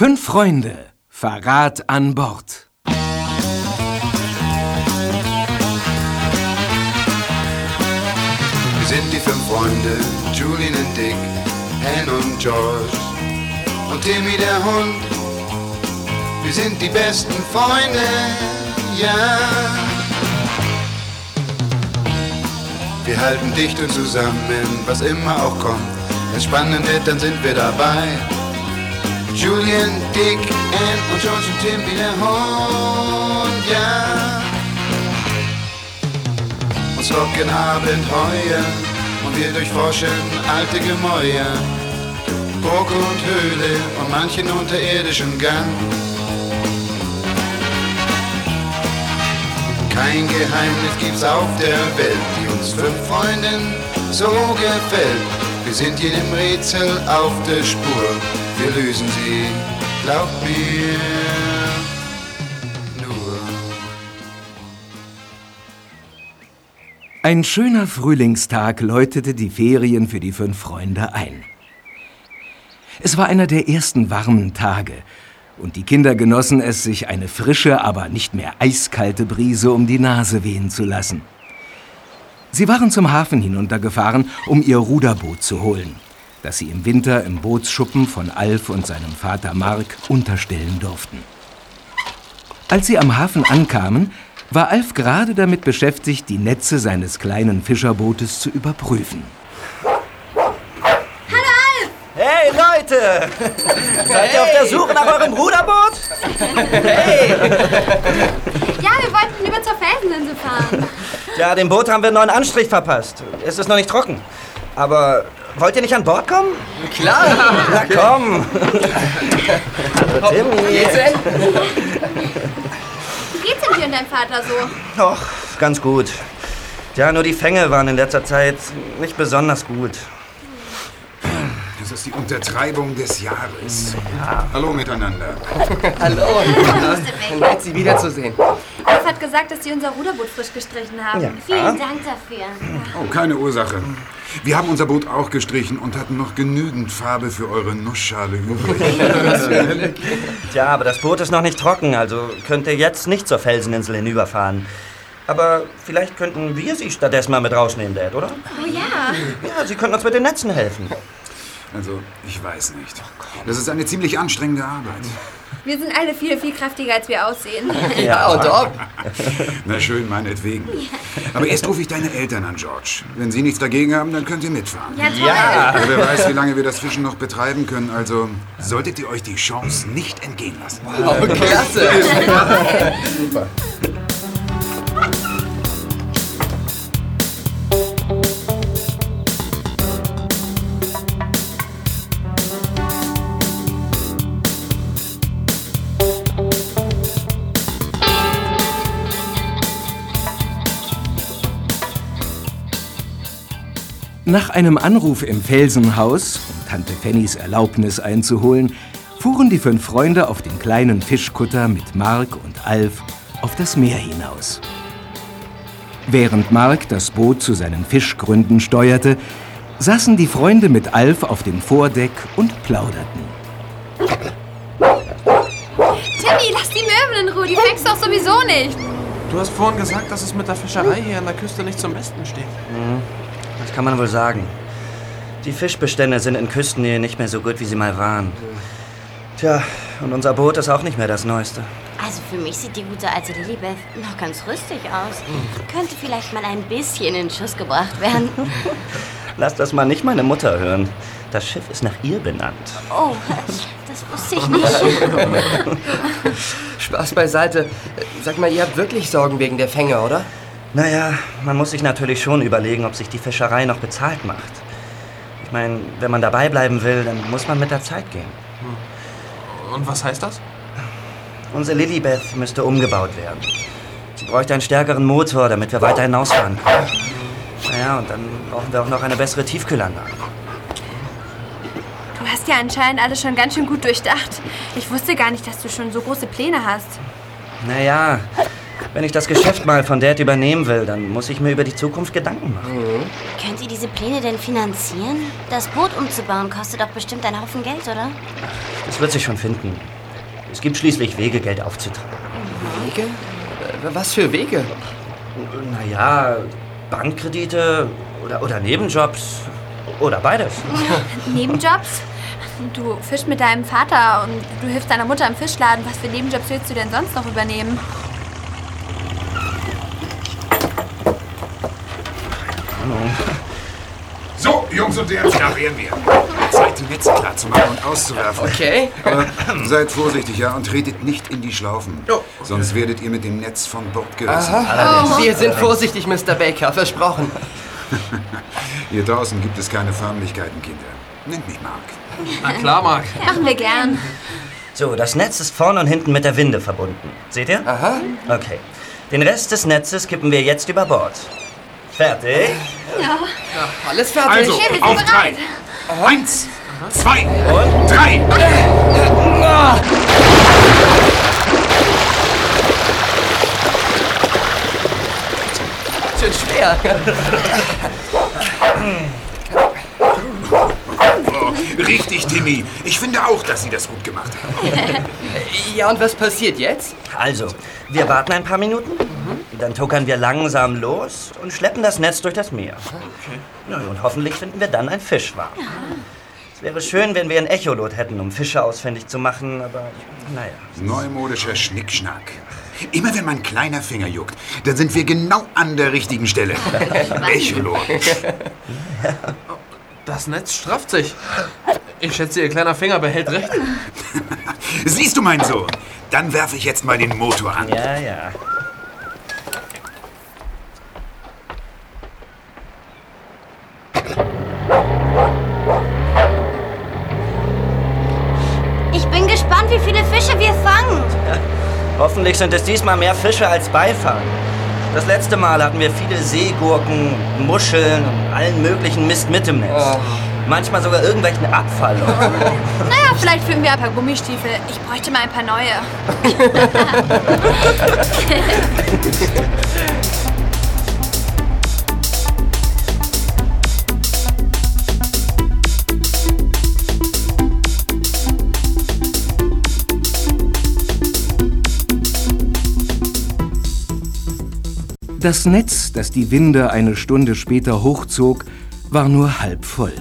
Fünf Freunde. Verrat an Bord. Wir sind die fünf Freunde, Julian und Dick, Anne und George und Timmy der Hund. Wir sind die besten Freunde, ja. Wir halten dicht und zusammen, was immer auch kommt. Wenn spannend wird, dann sind wir dabei. Julian, Dick, Anne und George und der Hund, ja. Uns locken Abenteuer und wir durchforschen alte Gemäuer. Burg und Höhle und manchen unterirdischen Gang. Kein Geheimnis gibt's auf der Welt, die uns fünf Freunden so gefällt. Wir sind jedem Rätsel auf der Spur, wir lösen sie, glaub mir. Ein schöner Frühlingstag läutete die Ferien für die fünf Freunde ein. Es war einer der ersten warmen Tage, und die Kinder genossen es, sich eine frische, aber nicht mehr eiskalte Brise um die Nase wehen zu lassen. Sie waren zum Hafen hinuntergefahren, um ihr Ruderboot zu holen, das sie im Winter im Bootsschuppen von Alf und seinem Vater Mark unterstellen durften. Als sie am Hafen ankamen, war Alf gerade damit beschäftigt, die Netze seines kleinen Fischerbootes zu überprüfen. Hey Leute! Seid ihr auf der Suche nach eurem Ruderboot? Hey! Ja, wir wollten lieber zur Felseninsel fahren. Ja, dem Boot haben wir einen neuen Anstrich verpasst. Es ist noch nicht trocken. Aber wollt ihr nicht an Bord kommen? Klar! Na komm! Hallo Timmy! Geht's denn? Wie geht's denn dir und deinem Vater so? Och, ganz gut. Ja, nur die Fänge waren in letzter Zeit nicht besonders gut. Das ist die Untertreibung des Jahres. Hallo miteinander. Hallo. Nett, Sie wiederzusehen. Alf hat gesagt, dass sie unser Ruderboot frisch gestrichen haben. Ja. Vielen Dank dafür. Oh, keine Ursache. Wir haben unser Boot auch gestrichen und hatten noch genügend Farbe für eure Nussschale übrig. Tja, aber das Boot ist noch nicht trocken, also könnt ihr jetzt nicht zur Felseninsel hinüberfahren. Aber vielleicht könnten wir sie stattdessen mal mit rausnehmen, Dad, oder? Oh ja. Ja, sie könnten uns mit den Netzen helfen. Also, ich weiß nicht. Das ist eine ziemlich anstrengende Arbeit. Wir sind alle viel, viel kräftiger, als wir aussehen. Ja, und ob. Na schön, meinetwegen. Aber erst rufe ich deine Eltern an, George. Wenn sie nichts dagegen haben, dann könnt ihr mitfahren. Ja, toll. Aber wer weiß, wie lange wir das Fischen noch betreiben können. Also solltet ihr euch die Chance nicht entgehen lassen. Oh, klasse. Nach einem Anruf im Felsenhaus, um Tante Fannys Erlaubnis einzuholen, fuhren die fünf Freunde auf den kleinen Fischkutter mit Mark und Alf auf das Meer hinaus. Während Mark das Boot zu seinen Fischgründen steuerte, saßen die Freunde mit Alf auf dem Vordeck und plauderten. Timmy, lass die Möwen in Ruhe. Die fängst du auch sowieso nicht. Du hast vorhin gesagt, dass es mit der Fischerei hier an der Küste nicht zum Besten steht. Das kann man wohl sagen. Die Fischbestände sind in Küstennähe nicht mehr so gut, wie sie mal waren. Tja, und unser Boot ist auch nicht mehr das Neueste. Also für mich sieht die gute alte Lilibeth noch ganz rüstig aus. Könnte vielleicht mal ein bisschen in Schuss gebracht werden. Lass das mal nicht meine Mutter hören. Das Schiff ist nach ihr benannt. Oh, das wusste ich nicht. Spaß beiseite. Sag mal, ihr habt wirklich Sorgen wegen der Fänge, oder? Naja, man muss sich natürlich schon überlegen, ob sich die Fischerei noch bezahlt macht. Ich meine, wenn man dabei bleiben will, dann muss man mit der Zeit gehen. Und was heißt das? Unsere Lilibeth müsste umgebaut werden. Sie bräuchte einen stärkeren Motor, damit wir weiter hinausfahren können. Naja, und dann brauchen wir auch noch eine bessere Tiefkühlanlage. Du hast ja anscheinend alles schon ganz schön gut durchdacht. Ich wusste gar nicht, dass du schon so große Pläne hast. Naja, Wenn ich das Geschäft mal von Dad übernehmen will, dann muss ich mir über die Zukunft Gedanken machen. Könnt ihr diese Pläne denn finanzieren? Das Boot umzubauen kostet doch bestimmt einen Haufen Geld, oder? Das wird sich schon finden. Es gibt schließlich Wege, Geld aufzutragen. Wege? Was für Wege? Naja, Bankkredite oder, oder Nebenjobs oder beides. Nebenjobs? Du fischst mit deinem Vater und du hilfst deiner Mutter im Fischladen. Was für Nebenjobs willst du denn sonst noch übernehmen? So, Jungs und Mädels, da wären wir. Zeit, die Netze klar zu machen und auszuwerfen. Okay. Aber seid vorsichtig, ja, und tretet nicht in die Schlaufen. Oh. Sonst werdet ihr mit dem Netz von Bord gerissen. Wir sind vorsichtig, Mr. Baker, versprochen. Hier draußen gibt es keine Förmlichkeiten, Kinder. Nennt mich Mark. Na klar, Marc. Machen wir gern. So, das Netz ist vorne und hinten mit der Winde verbunden. Seht ihr? Aha. Okay. Den Rest des Netzes kippen wir jetzt über Bord. Fertig? Alles fertig. Also, wir sind auf drei. Eins, zwei, drei. Schön schwer. Oh, richtig, Timmy. Ich finde auch, dass Sie das gut gemacht haben. Ja, und was passiert jetzt? Also, wir warten ein paar Minuten, dann tuckern wir langsam los und schleppen das Netz durch das Meer. Na, und hoffentlich finden wir dann ein Fischwarm. Es wäre schön, wenn wir ein Echolot hätten, um Fische ausfindig zu machen, aber naja. Neumodischer Schnickschnack. Immer wenn mein kleiner Finger juckt, dann sind wir genau an der richtigen Stelle. Echolot. Das Netz strafft sich. Ich schätze, Ihr kleiner Finger behält recht. Siehst du, mein Sohn? Dann werfe ich jetzt mal den Motor an. Ja, ja. Fische wir fangen. Hoffentlich sind es diesmal mehr Fische als Beifang. Das letzte Mal hatten wir viele Seegurken, Muscheln und allen möglichen Mist mit im Netz. Manchmal sogar irgendwelchen Abfall. Naja, vielleicht finden wir ein paar Gummistiefel. Ich bräuchte mal ein paar neue. Das Netz, das die Winde eine Stunde später hochzog, war nur halb voll.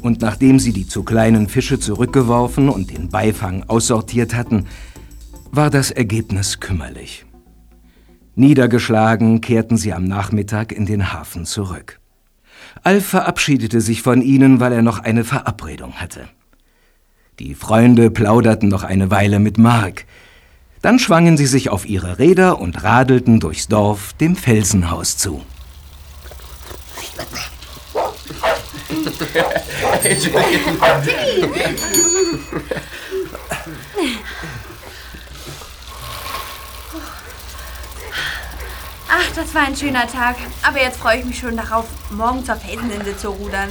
Und nachdem sie die zu kleinen Fische zurückgeworfen und den Beifang aussortiert hatten, war das Ergebnis kümmerlich. Niedergeschlagen kehrten sie am Nachmittag in den Hafen zurück. Alf verabschiedete sich von ihnen, weil er noch eine Verabredung hatte. Die Freunde plauderten noch eine Weile mit Mark. Dann schwangen sie sich auf ihre Räder und radelten durchs Dorf dem Felsenhaus zu. Ach, das war ein schöner Tag. Aber jetzt freue ich mich schon darauf, morgen zur Felseninsel zu rudern.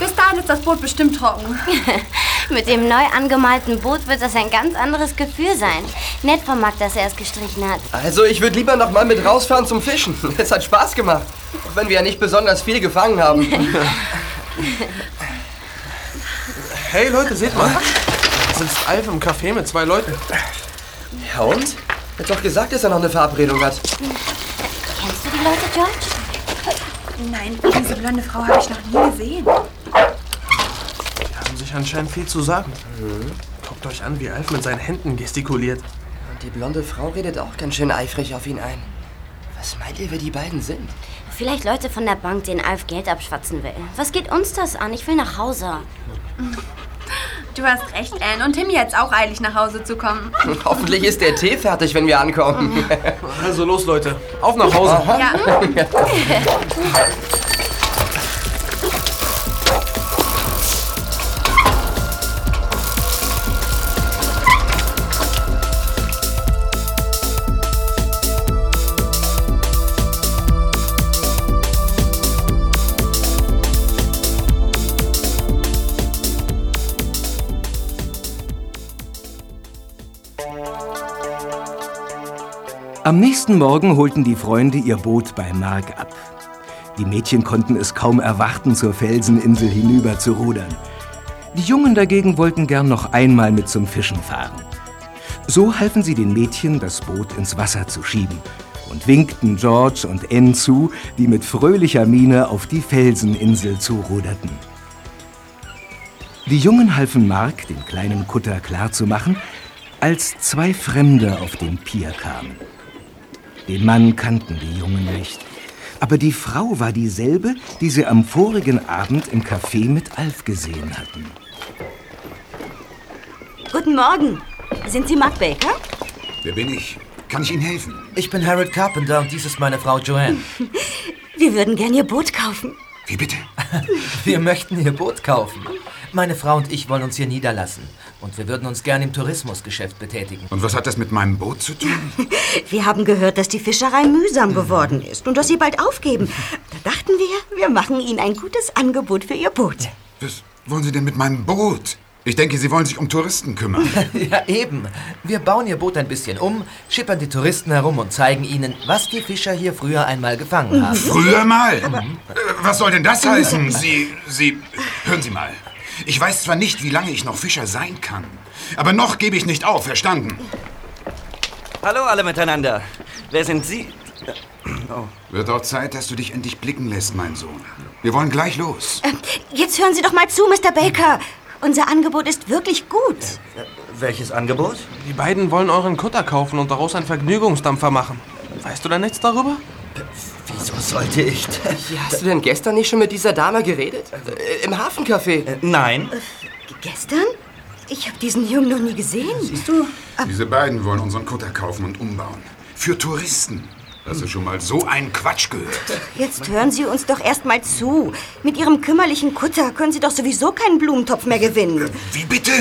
Bis dahin ist das Boot bestimmt trocken. Mit dem neu angemalten Boot wird das ein ganz anderes Gefühl sein. Nett vom Marc, dass er es gestrichen hat. Also, ich würde lieber noch mal mit rausfahren zum Fischen. Es hat Spaß gemacht. Auch wenn wir ja nicht besonders viel gefangen haben. Hey Leute, seht mal. Da sitzt Alf im Café mit zwei Leuten. Ja, und? Er hat doch gesagt, dass er noch eine Verabredung hat. Kennst du die Leute, George? Nein, diese blonde Frau habe ich noch nie gesehen. Die haben sich anscheinend viel zu sagen. Guckt euch an, wie Alf mit seinen Händen gestikuliert. Und die blonde Frau redet auch ganz schön eifrig auf ihn ein. Was meint ihr, wer die beiden sind? Vielleicht Leute von der Bank, denen Alf Geld abschwatzen will. Was geht uns das an? Ich will nach Hause. Du hast recht, Anne. Und Timmy jetzt auch eilig nach Hause zu kommen. Hoffentlich ist der Tee fertig, wenn wir ankommen. Also los, Leute. Auf nach Hause. Ja. Am nächsten Morgen holten die Freunde ihr Boot bei Mark ab. Die Mädchen konnten es kaum erwarten, zur Felseninsel hinüber zu rudern. Die Jungen dagegen wollten gern noch einmal mit zum Fischen fahren. So halfen sie den Mädchen, das Boot ins Wasser zu schieben und winkten George und Anne zu, die mit fröhlicher Miene auf die Felseninsel zuruderten. Die Jungen halfen Mark, den kleinen Kutter klarzumachen, als zwei Fremde auf den Pier kamen. Den Mann kannten die Jungen nicht. Aber die Frau war dieselbe, die sie am vorigen Abend im Café mit Alf gesehen hatten. Guten Morgen. Sind Sie Mark Baker? Wer bin ich? Kann ich Ihnen helfen? Ich bin Harold Carpenter und dies ist meine Frau Joanne. Wir würden gern Ihr Boot kaufen. Wie bitte? Wir möchten Ihr Boot kaufen. Meine Frau und ich wollen uns hier niederlassen. Und wir würden uns gern im Tourismusgeschäft betätigen. Und was hat das mit meinem Boot zu tun? Wir haben gehört, dass die Fischerei mühsam geworden ist und dass Sie bald aufgeben. Da dachten wir, wir machen Ihnen ein gutes Angebot für Ihr Boot. Was wollen Sie denn mit meinem Boot? Ich denke, Sie wollen sich um Touristen kümmern. ja, eben. Wir bauen Ihr Boot ein bisschen um, schippern die Touristen herum und zeigen ihnen, was die Fischer hier früher einmal gefangen haben. Früher mal? Äh, Was soll denn das heißen? Sie, Sie, hören Sie mal. Ich weiß zwar nicht, wie lange ich noch Fischer sein kann, aber noch gebe ich nicht auf, verstanden? Hallo alle miteinander. Wer sind Sie? Oh. Wird auch Zeit, dass du dich endlich blicken lässt, mein Sohn. Wir wollen gleich los. Ähm, Jetzt hören Sie doch mal zu, Mr. Baker. Unser Angebot ist wirklich gut. Welches Angebot? Die beiden wollen euren Kutter kaufen und daraus einen Vergnügungsdampfer machen. Weißt du da nichts darüber? Wieso sollte ich das? Hast du denn gestern nicht schon mit dieser Dame geredet? Äh, Im Hafencafé? Äh, nein. Gestern? Ich habe diesen Jungen noch nie gesehen. Siehst du? Diese beiden wollen unseren Kutter kaufen und umbauen. Für Touristen. Hast du schon mal so einen Quatsch gehört? Jetzt hören Sie uns doch erst mal zu. Mit Ihrem kümmerlichen Kutter können Sie doch sowieso keinen Blumentopf mehr gewinnen. Wie bitte?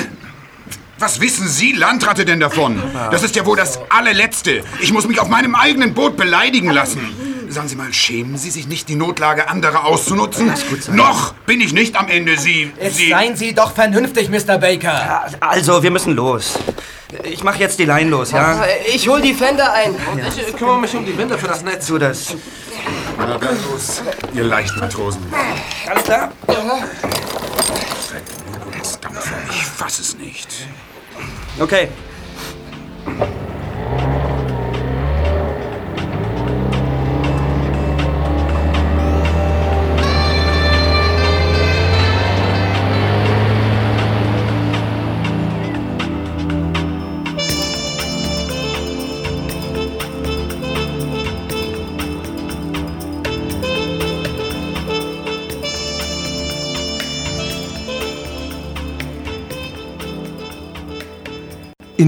Was wissen Sie, Landratte, denn davon? Das ist ja wohl das allerletzte. Ich muss mich auf meinem eigenen Boot beleidigen lassen. Sagen Sie mal, schämen Sie sich nicht, die Notlage anderer auszunutzen? Noch bin ich nicht am Ende. Sie, Sie... seien Sie doch vernünftig, Mr. Baker. Also, wir müssen los. Ich mache jetzt die Leine los, ja? Ich hol die Fender ein. Ich äh, kümmere mich um die Winde für das Netz. Tu das. Na dann los, ihr leichten Matrosen. Alles klar? Vergnügungsdampfer, ich fass es nicht. Okay.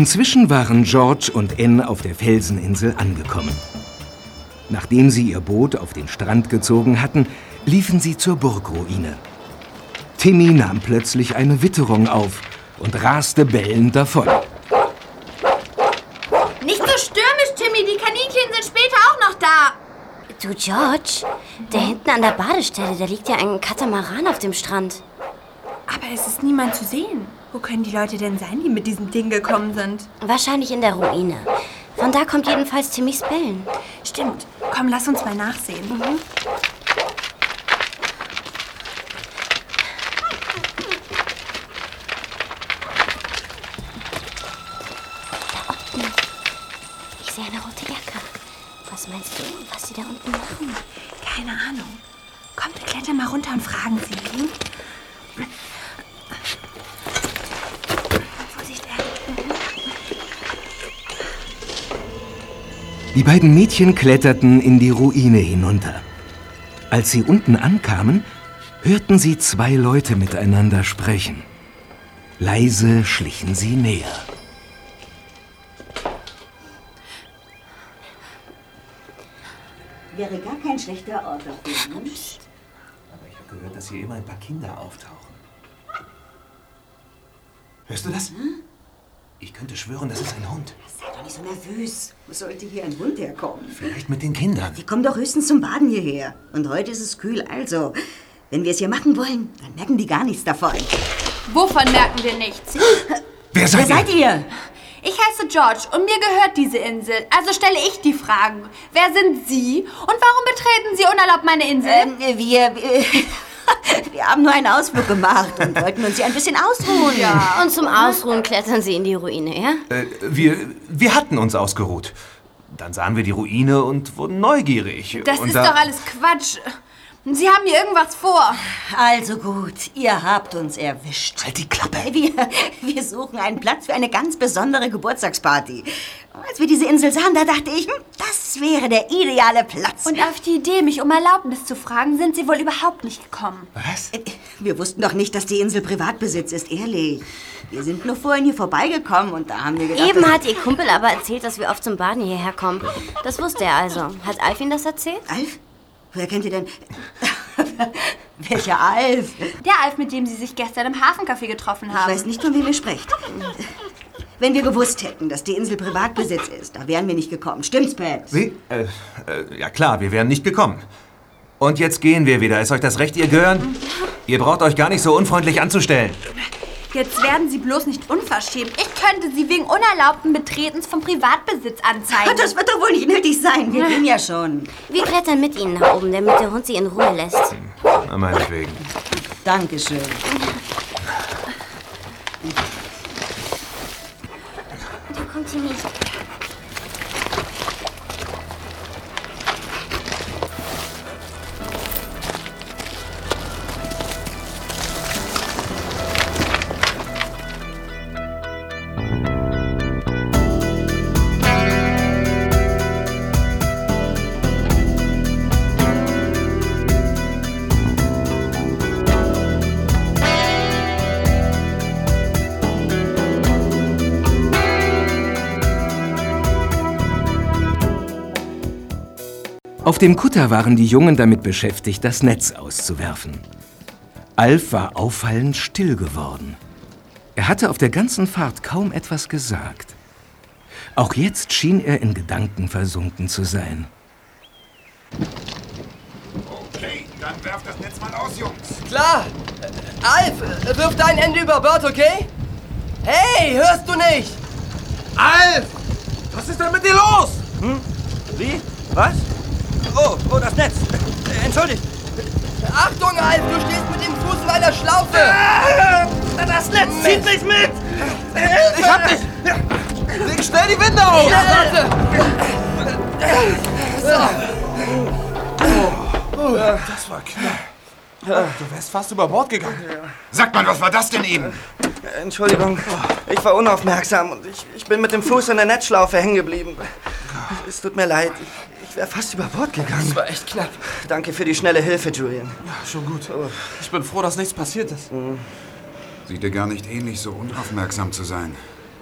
Inzwischen waren George und Anne auf der Felseninsel angekommen. Nachdem sie ihr Boot auf den Strand gezogen hatten, liefen sie zur Burgruine. Timmy nahm plötzlich eine Witterung auf und raste bellend davon. Nicht so stürmisch, Timmy. Die Kaninchen sind später auch noch da. Du, George, da hinten an der Badestelle, da liegt ja ein Katamaran auf dem Strand. Es ist niemand zu sehen. Wo können die Leute denn sein, die mit diesem Ding gekommen sind? Wahrscheinlich in der Ruine. Von da kommt jedenfalls Timmys Bellen. Stimmt. Komm, lass uns mal nachsehen. Ich sehe eine rote Jacke. Was meinst du, was sie da unten machen? Keine Ahnung. Kommt, wir klettern mal runter und fragen sie. Hm? Vorsicht, Anne. Die beiden Mädchen kletterten in die Ruine hinunter. Als sie unten ankamen, hörten sie zwei Leute miteinander sprechen. Leise schlichen sie näher. Wäre gar kein schlechter Ort dafür. Aber ich habe gehört, dass hier immer ein paar Kinder auftauchen. Hörst du das? Ich könnte schwören, das ist ein Hund. Sei doch nicht so nervös. Wo sollte hier ein Hund herkommen? Vielleicht mit den Kindern. Die kommen doch höchstens zum Baden hierher. Und heute ist es kühl, also. Wenn wir es hier machen wollen, dann merken die gar nichts davon. Wovon merken wir nichts? Wer Wer seid ihr? Ich heiße George und mir gehört diese Insel. Also stelle ich die Fragen. Wer sind Sie und warum betreten Sie unerlaubt meine Insel? Ähm, wir, wir, haben nur einen Ausflug gemacht und wollten uns hier ein bisschen ausruhen. Ja. Und zum Ausruhen klettern Sie in die Ruine, ja? Äh, wir, wir hatten uns ausgeruht. Dann sahen wir die Ruine und wurden neugierig. Das und ist da- doch alles Quatsch. Sie haben mir irgendwas vor. Also gut, ihr habt uns erwischt. Halt die Klappe. Wir, wir suchen einen Platz für eine ganz besondere Geburtstagsparty. Als wir diese Insel sahen, da dachte ich, hm, das wäre der ideale Platz. Und auf die Idee, mich um Erlaubnis zu fragen, sind Sie wohl überhaupt nicht gekommen. Was? Äh, Wir wussten doch nicht, dass die Insel Privatbesitz ist, ehrlich. Wir sind nur vorhin hier vorbeigekommen und da haben wir gedacht... Eben hat Ihr Kumpel aber erzählt, dass wir oft zum Baden hierher kommen. Das wusste er also. Hat Alf Ihnen das erzählt? Alf? Woher kennt ihr denn... Welcher Alf? Der Alf, mit dem Sie sich gestern im Hafencafé getroffen Ich haben. weiß nicht, von wem ihr sprecht. Wenn wir gewusst hätten, dass die Insel Privatbesitz ist, da wären wir nicht gekommen. Stimmt's, Pat? Wie? Äh, äh, ja klar, wir wären nicht gekommen. Und jetzt gehen wir wieder. Ist euch das recht, ihr Gehirn? Ihr braucht euch gar nicht so unfreundlich anzustellen. Jetzt werden Sie bloß nicht unverschämt. Ich könnte Sie wegen unerlaubten Betretens vom Privatbesitz anzeigen. Das wird doch wohl nicht nötig sein. Wir gehen ja schon. Wir klettern mit Ihnen nach oben, damit der Hund Sie in Ruhe lässt. Na, meinetwegen. Dankeschön. Da kommt sie nicht. Dem Kutter waren die Jungen damit beschäftigt, das Netz auszuwerfen. Alf war auffallend still geworden. Er hatte auf der ganzen Fahrt kaum etwas gesagt. Auch jetzt schien er in Gedanken versunken zu sein. Okay, dann werft das Netz mal aus, Jungs. Klar. Alf, wirf dein Ende über Bord, okay? Hey, hörst du nicht? Alf! Was ist denn mit dir los? Wie? Was? Oh, oh, das Netz. Äh, Entschuldigt. Achtung, Alf, du stehst mit dem Fuß in einer Schlaufe. Das Netz zieht mich mit! Ich hab dich! Leg schnell die Winde auf! Ja, warte. Das war knapp. Du wärst fast über Bord gegangen. Sagt mal, was war das denn eben? Entschuldigung, ich war unaufmerksam und ich, ich bin mit dem Fuß in der Netzschlaufe hängen geblieben. Es tut mir leid, ich, ich wäre fast über Bord gegangen. Das war echt knapp. Danke für die schnelle Hilfe, Julian. Schon gut. Ich bin froh, dass nichts passiert ist. Sieht dir gar nicht ähnlich, so unaufmerksam zu sein.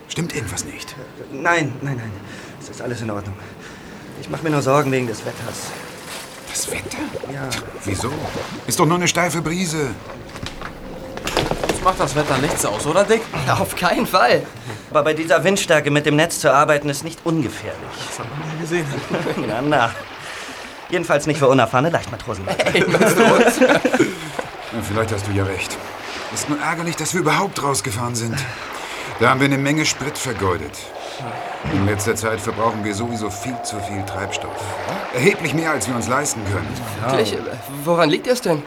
Stimmt irgendwas nicht? Nein, nein, nein, es ist alles in Ordnung. Ich mache mir nur Sorgen wegen des Wetters. Das Wetter? Ja, Wieso? Ist doch nur eine steife Brise. Uns macht das Wetter nichts aus, oder Dick? Auf keinen Fall. Aber bei dieser Windstärke mit dem Netz zu arbeiten ist nicht ungefährlich. Das hat man nie gesehen. Na, na. Jedenfalls nicht für unerfahrene Leichtmatrosen. Ja, vielleicht hast du ja recht. Ist nur ärgerlich, dass wir überhaupt rausgefahren sind. Da haben wir eine Menge Sprit vergeudet. In letzter Zeit verbrauchen wir sowieso viel zu viel Treibstoff. Erheblich mehr, als wir uns leisten können. Wirklich, woran liegt es denn?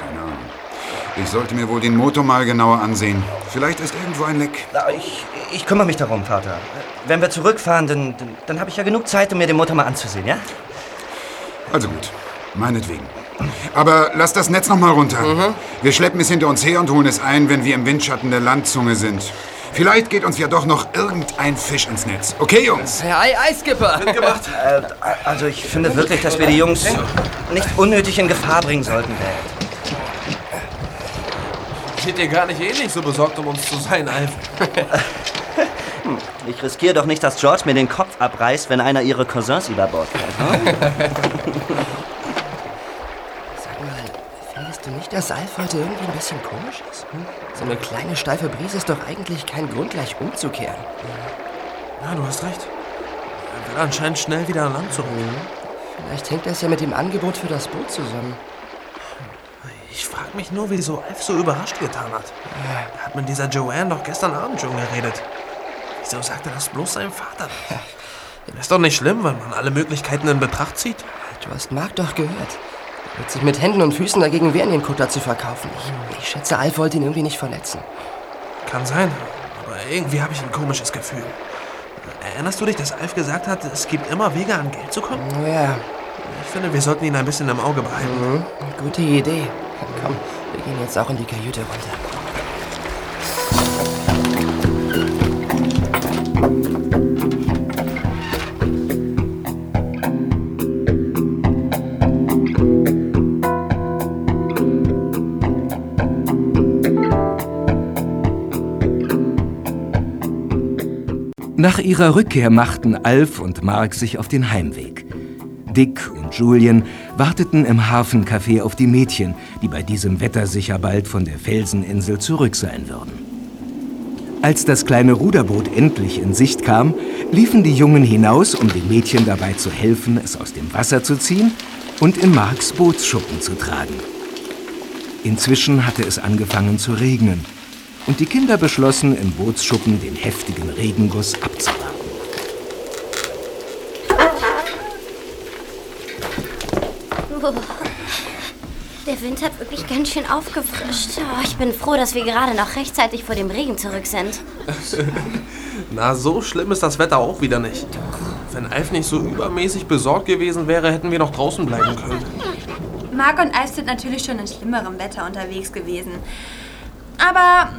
Keine Ahnung. Ich sollte mir wohl den Motor mal genauer ansehen. Vielleicht ist irgendwo ein Leck. Na, Ich, ich kümmere mich darum, Vater. Wenn wir zurückfahren, dann, dann, dann habe ich ja genug Zeit, um mir den Motor mal anzusehen, ja? Also gut, meinetwegen. Aber lass das Netz noch mal runter. Wir schleppen es hinter uns her und holen es ein, wenn wir im Windschatten der Landzunge sind. Vielleicht geht uns ja doch noch irgendein Fisch ins Netz. Okay, Jungs? Herr Ei, Eiskipper. Äh, also ich finde wirklich, dass wir die Jungs nicht unnötig in Gefahr bringen sollten, Dad. Steht dir gar nicht ähnlich so besorgt um uns zu sein, Alf. Ich riskiere doch nicht, dass George mir den Kopf abreißt, wenn einer ihre Cousins über Bord fährt. Sag mal, findest du nicht, dass Alf heute irgendwie ein bisschen komisch ist? Hm? So eine kleine steife Brise ist doch eigentlich kein Grund, gleich umzukehren. Ja, du hast recht. Er will anscheinend schnell wieder an Land zurück. Vielleicht hängt das ja mit dem Angebot für das Boot zusammen. Ich frag mich nur, wieso Alf so überrascht getan hat. Er hat mit dieser Joanne doch gestern Abend schon geredet. Wieso sagt er das bloß seinem Vater? Ist doch nicht schlimm, wenn man alle Möglichkeiten in Betracht zieht. Du hast Mark doch gehört. Er wird sich mit Händen und Füßen dagegen wehren, den Kutter zu verkaufen. Ich, ich schätze, Alf wollte ihn irgendwie nicht verletzen. Kann sein, aber irgendwie habe ich ein komisches Gefühl. Erinnerst du dich, dass Alf gesagt hat, es gibt immer Wege, an Geld zu kommen? Ja. Ich finde, wir sollten ihn ein bisschen im Auge behalten. Mhm. Gute Idee. Komm, wir gehen jetzt auch in die Kajüte runter. Nach ihrer Rückkehr machten Alf und Mark sich auf den Heimweg. Dick und Julien warteten im Hafencafé auf die Mädchen, die bei diesem Wetter sicher bald von der Felseninsel zurück sein würden. Als das kleine Ruderboot endlich in Sicht kam, liefen die Jungen hinaus, um den Mädchen dabei zu helfen, es aus dem Wasser zu ziehen und in Marks Bootsschuppen zu tragen. Inzwischen hatte es angefangen zu regnen und die Kinder beschlossen, im Bootsschuppen den heftigen Regenguss abzuwarten. Oh. Der Wind hat wirklich ganz schön aufgefrischt. Oh, ich bin froh, dass wir gerade noch rechtzeitig vor dem Regen zurück sind. Na, so schlimm ist das Wetter auch wieder nicht. Wenn Alf nicht so übermäßig besorgt gewesen wäre, hätten wir noch draußen bleiben können. Marc und Alf sind natürlich schon in schlimmerem Wetter unterwegs gewesen. Aber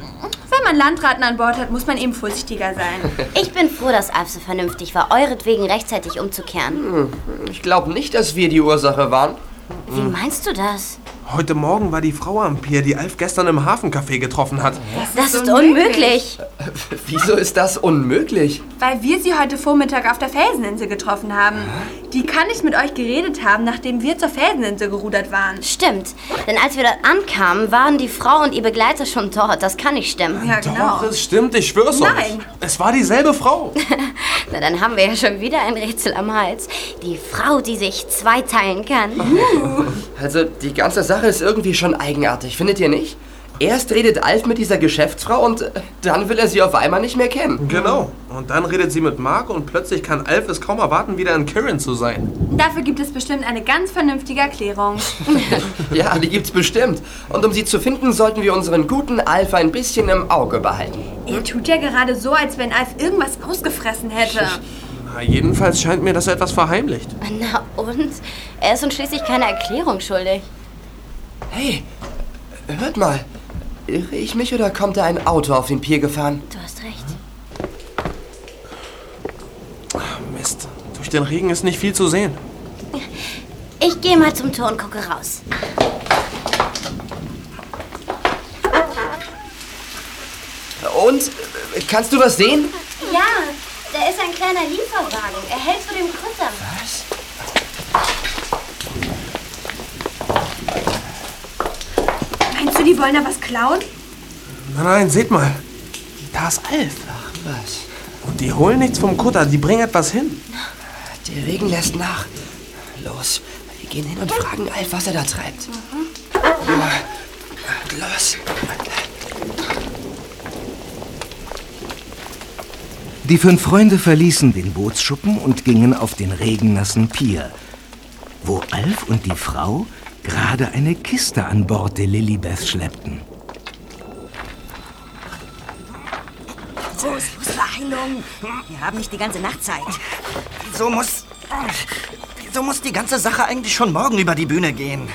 wenn man Landraten an Bord hat, muss man eben vorsichtiger sein. Ich bin froh, dass Alf so vernünftig war, euretwegen rechtzeitig umzukehren. Hm, ich glaube nicht, dass wir die Ursache waren. Wie meinst du das? Heute Morgen war die Frau am Pier, die Alf gestern im Hafencafé getroffen hat. Das ist unmöglich. Wieso ist das unmöglich? Weil wir sie heute Vormittag auf der Felseninsel getroffen haben. Die kann nicht mit euch geredet haben, nachdem wir zur Felseninsel gerudert waren. Stimmt. Denn als wir dort ankamen, waren die Frau und ihr Begleiter schon dort. Das kann nicht stimmen. Ja, genau. Doch, es stimmt, ich schwör's euch. Nein. Es war dieselbe Frau. Na, dann haben wir ja schon wieder ein Rätsel am Hals. Die Frau, die sich zweiteilen kann. Also, die ganze Sache ist irgendwie schon eigenartig, findet ihr nicht? Erst redet Alf mit dieser Geschäftsfrau und äh, dann will er sie auf einmal nicht mehr kennen. Genau. Und dann redet sie mit Mark und plötzlich kann Alf es kaum erwarten, wieder in Kirin zu sein. Dafür gibt es bestimmt eine ganz vernünftige Erklärung. Ja, die gibt's bestimmt. Und um sie zu finden, sollten wir unseren guten Alf ein bisschen im Auge behalten. Ihr tut ja gerade so, als wenn Alf irgendwas ausgefressen hätte. Jedenfalls scheint mir, dass er etwas verheimlicht. Na und? Er ist uns schließlich keine Erklärung schuldig. Hey, hört mal. Irre ich mich oder kommt da ein Auto auf den Pier gefahren? Du hast recht. Mist. Durch den Regen ist nicht viel zu sehen. Ich gehe mal zum Tor und gucke raus. Und? Kannst du was sehen? Ja, da ist ein kleiner Lieferwagen. Er hält vor dem Kutter. Was? Meinst du, die wollen da was klauen? Nein, nein, seht mal. Da ist Alf. Ach, was? Und die holen nichts vom Kutter, die bringen etwas hin. Der Regen lässt nach. Los, wir gehen hin und fragen Alf, was er da treibt. Los. Die fünf Freunde verließen den Bootsschuppen und gingen auf den regennassen Pier, wo Alf und die Frau gerade eine Kiste an Bord der Lilibeth schleppten. Los, los, Beeilung. Wir haben nicht die ganze Nacht Zeit. Wieso muss. Wieso muss die ganze Sache eigentlich schon morgen über die Bühne gehen?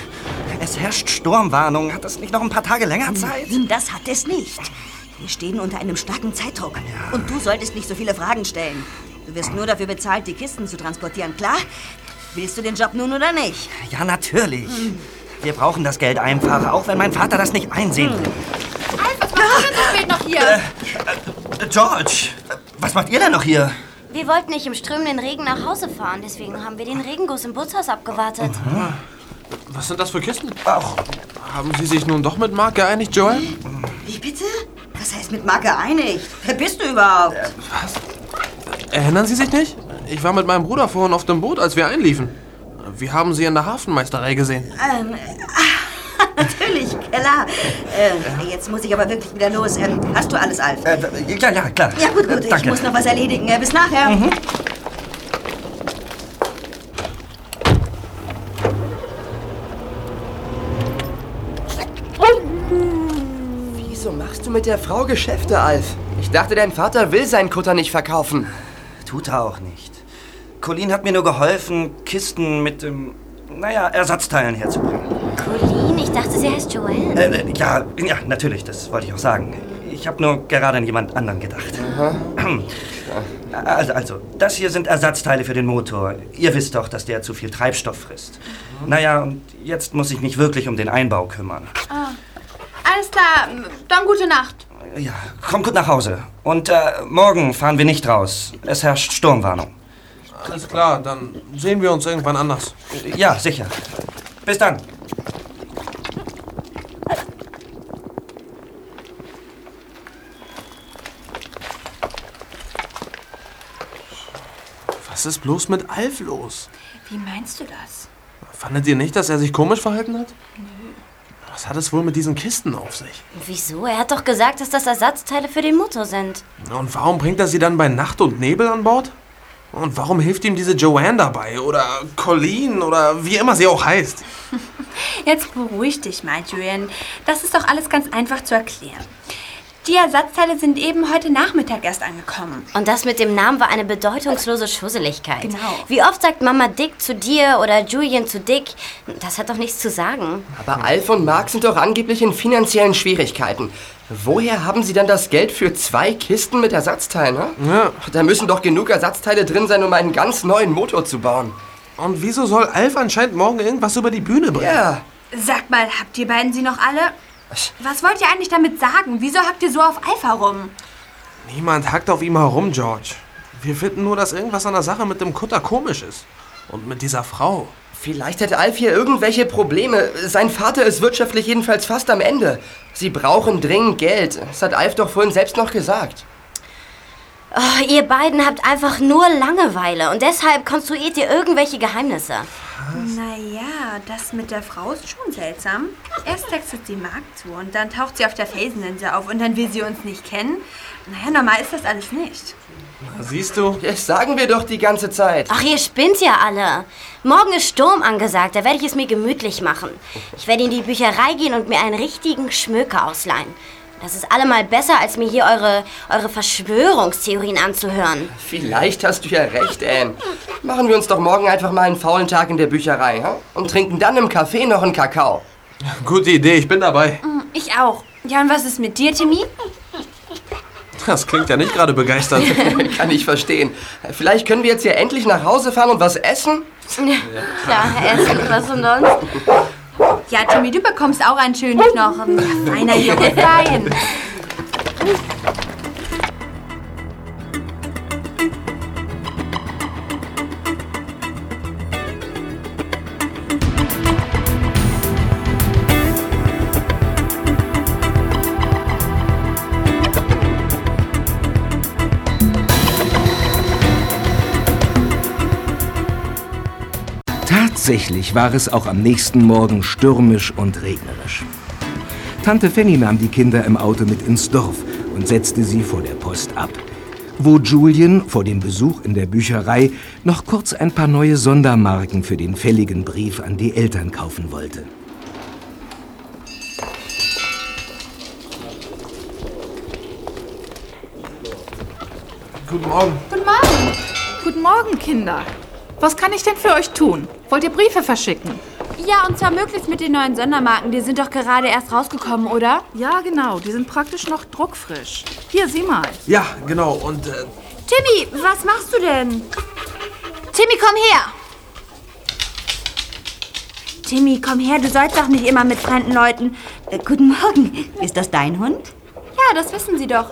Es herrscht Sturmwarnung. Hat es nicht noch ein paar Tage länger Zeit? Das hat es nicht. Wir stehen unter einem starken Zeitdruck. Und du solltest nicht so viele Fragen stellen. Du wirst nur dafür bezahlt, die Kisten zu transportieren, klar? Willst du den Job nun oder nicht? Ja, natürlich. Wir brauchen das Geld einfach, auch wenn mein Vater das nicht einsehen will. Alf, was machst du denn so spät noch hier? Äh, George, was macht ihr denn noch hier? Wir wollten nicht im strömenden Regen nach Hause fahren, deswegen haben wir den Regenguss im Bootshaus abgewartet. Was sind das für Kisten? Ach, haben Sie sich nun doch mit Mark geeinigt, Joel? Wie bitte? Was heißt mit Marke einig? Wer bist du überhaupt? Erinnern Sie sich nicht? Ich war mit meinem Bruder vorhin auf dem Boot, als wir einliefen. Wir haben Sie in der Hafenmeisterei gesehen. Ähm, Natürlich, klar. Äh, jetzt muss ich aber wirklich wieder los. Ähm, hast du alles, Alf? Äh, ja, ja, klar. Ja, gut, gut. Ich Danke. muss noch was erledigen. Äh, bis nachher. Mhm. Wieso machst du mit der Frau Geschäfte, Alf? Ich dachte, dein Vater will seinen Kutter nicht verkaufen. Tut er auch nicht. Colin hat mir nur geholfen, Kisten mit, ähm, naja, Ersatzteilen herzubringen. Colleen, ich dachte, sie heißt Joelle. Äh, äh, ja, ja, natürlich, das wollte ich auch sagen. Ich habe nur gerade an jemand anderen gedacht. Also, also, das hier sind Ersatzteile für den Motor. Ihr wisst doch, dass der zu viel Treibstoff frisst. Naja, und jetzt muss ich mich wirklich um den Einbau kümmern. Ah. Alles klar, dann gute Nacht. Ja, komm gut nach Hause. Und äh, morgen fahren wir nicht raus. Es herrscht Sturmwarnung. Alles klar, dann sehen wir uns irgendwann anders. Ja, sicher. Bis dann. Was ist bloß mit Alf los? Wie meinst du das? Fandet ihr nicht, dass er sich komisch verhalten hat? Was hat es wohl mit diesen Kisten auf sich? Wieso? Er hat doch gesagt, dass das Ersatzteile für den Motor sind. Und warum bringt er sie dann bei Nacht und Nebel an Bord? Und warum hilft ihm diese Joanne dabei? Oder Colleen? Oder wie immer sie auch heißt? Jetzt beruhig dich mal, Julian. Das ist doch alles ganz einfach zu erklären. Die Ersatzteile sind eben heute Nachmittag erst angekommen. Und das mit dem Namen war eine bedeutungslose Schusseligkeit. Genau. Wie oft sagt Mama Dick zu dir oder Julian zu Dick? Das hat doch nichts zu sagen. Aber Alf und Mark sind doch angeblich in finanziellen Schwierigkeiten. Woher haben sie dann das Geld für zwei Kisten mit Ersatzteilen? Ne? Ja. Da müssen doch genug Ersatzteile drin sein, um einen ganz neuen Motor zu bauen. Und wieso soll Alf anscheinend morgen irgendwas über die Bühne bringen? Ja. Sag mal, habt ihr beiden sie noch alle? Was wollt ihr eigentlich damit sagen? Wieso hackt ihr so auf Alpha rum? Niemand hackt auf ihm herum, George. Wir finden nur, dass irgendwas an der Sache mit dem Kutter komisch ist. Und mit dieser Frau. Vielleicht hat Alf hier irgendwelche Probleme. Sein Vater ist wirtschaftlich jedenfalls fast am Ende. Sie brauchen dringend Geld. Das hat Alf doch vorhin selbst noch gesagt. Oh, ihr beiden habt einfach nur Langeweile und deshalb konstruiert ihr irgendwelche Geheimnisse. Naja, das mit der Frau ist schon seltsam. Erst textet sie Mark zu und dann taucht sie auf der Felseninsel auf und dann will sie uns nicht kennen. Naja, normal ist das alles nicht. Siehst du? Das sagen wir doch die ganze Zeit. Ach, ihr spinnt ja alle. Morgen ist Sturm angesagt, da werde ich es mir gemütlich machen. Ich werde in die Bücherei gehen und mir einen richtigen Schmöker ausleihen. Das ist allemal besser, als mir hier eure, eure Verschwörungstheorien anzuhören. Vielleicht hast du ja recht, Anne. Machen wir uns doch morgen einfach mal einen faulen Tag in der Bücherei ja? und trinken dann im Café noch einen Kakao. Gute Idee, ich bin dabei. Hm, Ich auch. Ja, und was ist mit dir, Timmy? Das klingt ja nicht gerade begeisternd. Kann ich verstehen. Vielleicht können wir jetzt hier endlich nach Hause fahren und was essen? Klar, Essen, was und sonst? Ja, Timmy, du bekommst auch einen schönen Knochen. Ja, feiner Junge sein. Tatsächlich war es auch am nächsten Morgen stürmisch und regnerisch. Tante Fanny nahm die Kinder im Auto mit ins Dorf und setzte sie vor der Post ab, wo Julian vor dem Besuch in der Bücherei noch kurz ein paar neue Sondermarken für den fälligen Brief an die Eltern kaufen wollte. Guten Morgen. Guten Morgen. Guten Morgen, Kinder. Was kann ich denn für euch tun? Wollt ihr Briefe verschicken? Ja, und zwar möglichst mit den neuen Sondermarken. Die sind doch gerade erst rausgekommen, oder? Ja, genau. Die sind praktisch noch druckfrisch. Hier, sieh mal. Ja, genau. Und äh, Timmy, was machst du denn? Timmy, komm her! Timmy, komm her, du sollst doch nicht immer mit fremden Leuten. Äh, guten Morgen. Ist das dein Hund? Ja, das wissen Sie doch.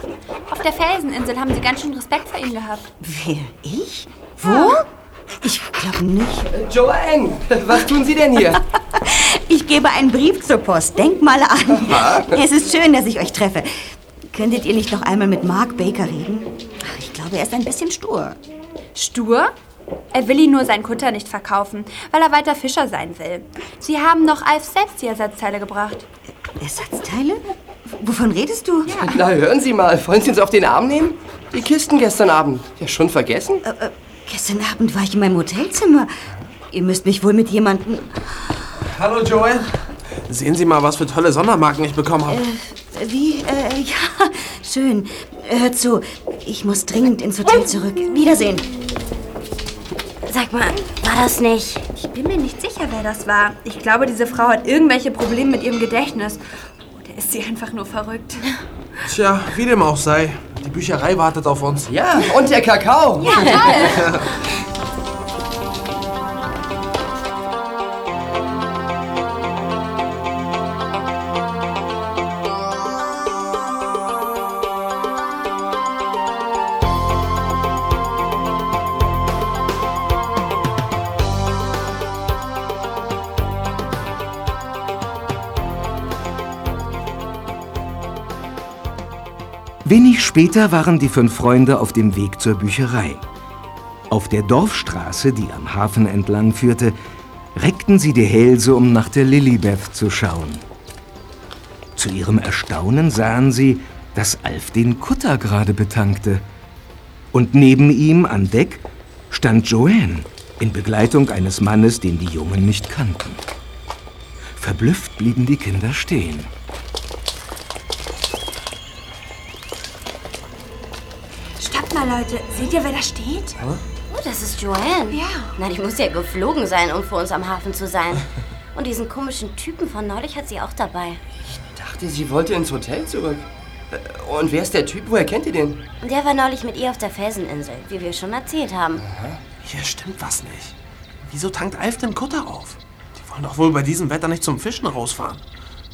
Auf der Felseninsel haben Sie ganz schön Respekt vor ihm gehabt. Wer? Ich? Wo? Ich glaube nicht. Joanne, was tun Sie denn hier? Ich gebe einen Brief zur Post. Denk mal an. Es ist schön, dass ich euch treffe. Könntet ihr nicht noch einmal mit Mark Baker reden? Ach, Ich glaube, er ist ein bisschen stur. Stur? Er will ihn nur seinen Kutter nicht verkaufen, weil er weiter Fischer sein will. Sie haben noch Alf selbst die Ersatzteile gebracht. Ersatzteile? Wovon redest du? Na, hören Sie mal, wollen Sie uns auf den Arm nehmen? Die Kisten gestern Abend. Ja, schon vergessen? Äh, äh, gestern Abend war ich in meinem Hotelzimmer. Ihr müsst mich wohl mit jemandem... Hallo Joel. Sehen Sie mal, was für tolle Sondermarken ich bekommen habe. Äh, wie? Äh, ja, schön. Hört zu, ich muss dringend ins Hotel zurück. Wiedersehen. Sag mal, war das nicht? Ich bin mir nicht sicher, wer das war. Ich glaube, diese Frau hat irgendwelche Probleme mit ihrem Gedächtnis. Oder ist sie einfach nur verrückt? Tja, wie dem auch sei. Die Bücherei wartet auf uns. Ja, und der Kakao. Ja, toll. Wenig später waren die fünf Freunde auf dem Weg zur Bücherei. Auf der Dorfstraße, die am Hafen entlang führte, reckten sie die Hälse, um nach der Lilibeth zu schauen. Zu ihrem Erstaunen sahen sie, dass Alf den Kutter gerade betankte. Und neben ihm an Deck stand Joanne in Begleitung eines Mannes, den die Jungen nicht kannten. Verblüfft blieben die Kinder stehen. Mal, Leute. Seht ihr, wer da steht? Oh, das ist Joanne. Ja. Na, die muss ja geflogen sein, um vor uns am Hafen zu sein. Und diesen komischen Typen von neulich hat sie auch dabei. dachte, sie wollte ins Hotel zurück. Äh, Und wer ist der Typ? Woher kennt ihr den? Der war neulich mit ihr auf der Felseninsel, wie wir schon erzählt haben. Hier stimmt was nicht. Wieso tankt Alf den Kutter auf? Die wollen doch wohl bei diesem Wetter nicht zum Fischen rausfahren.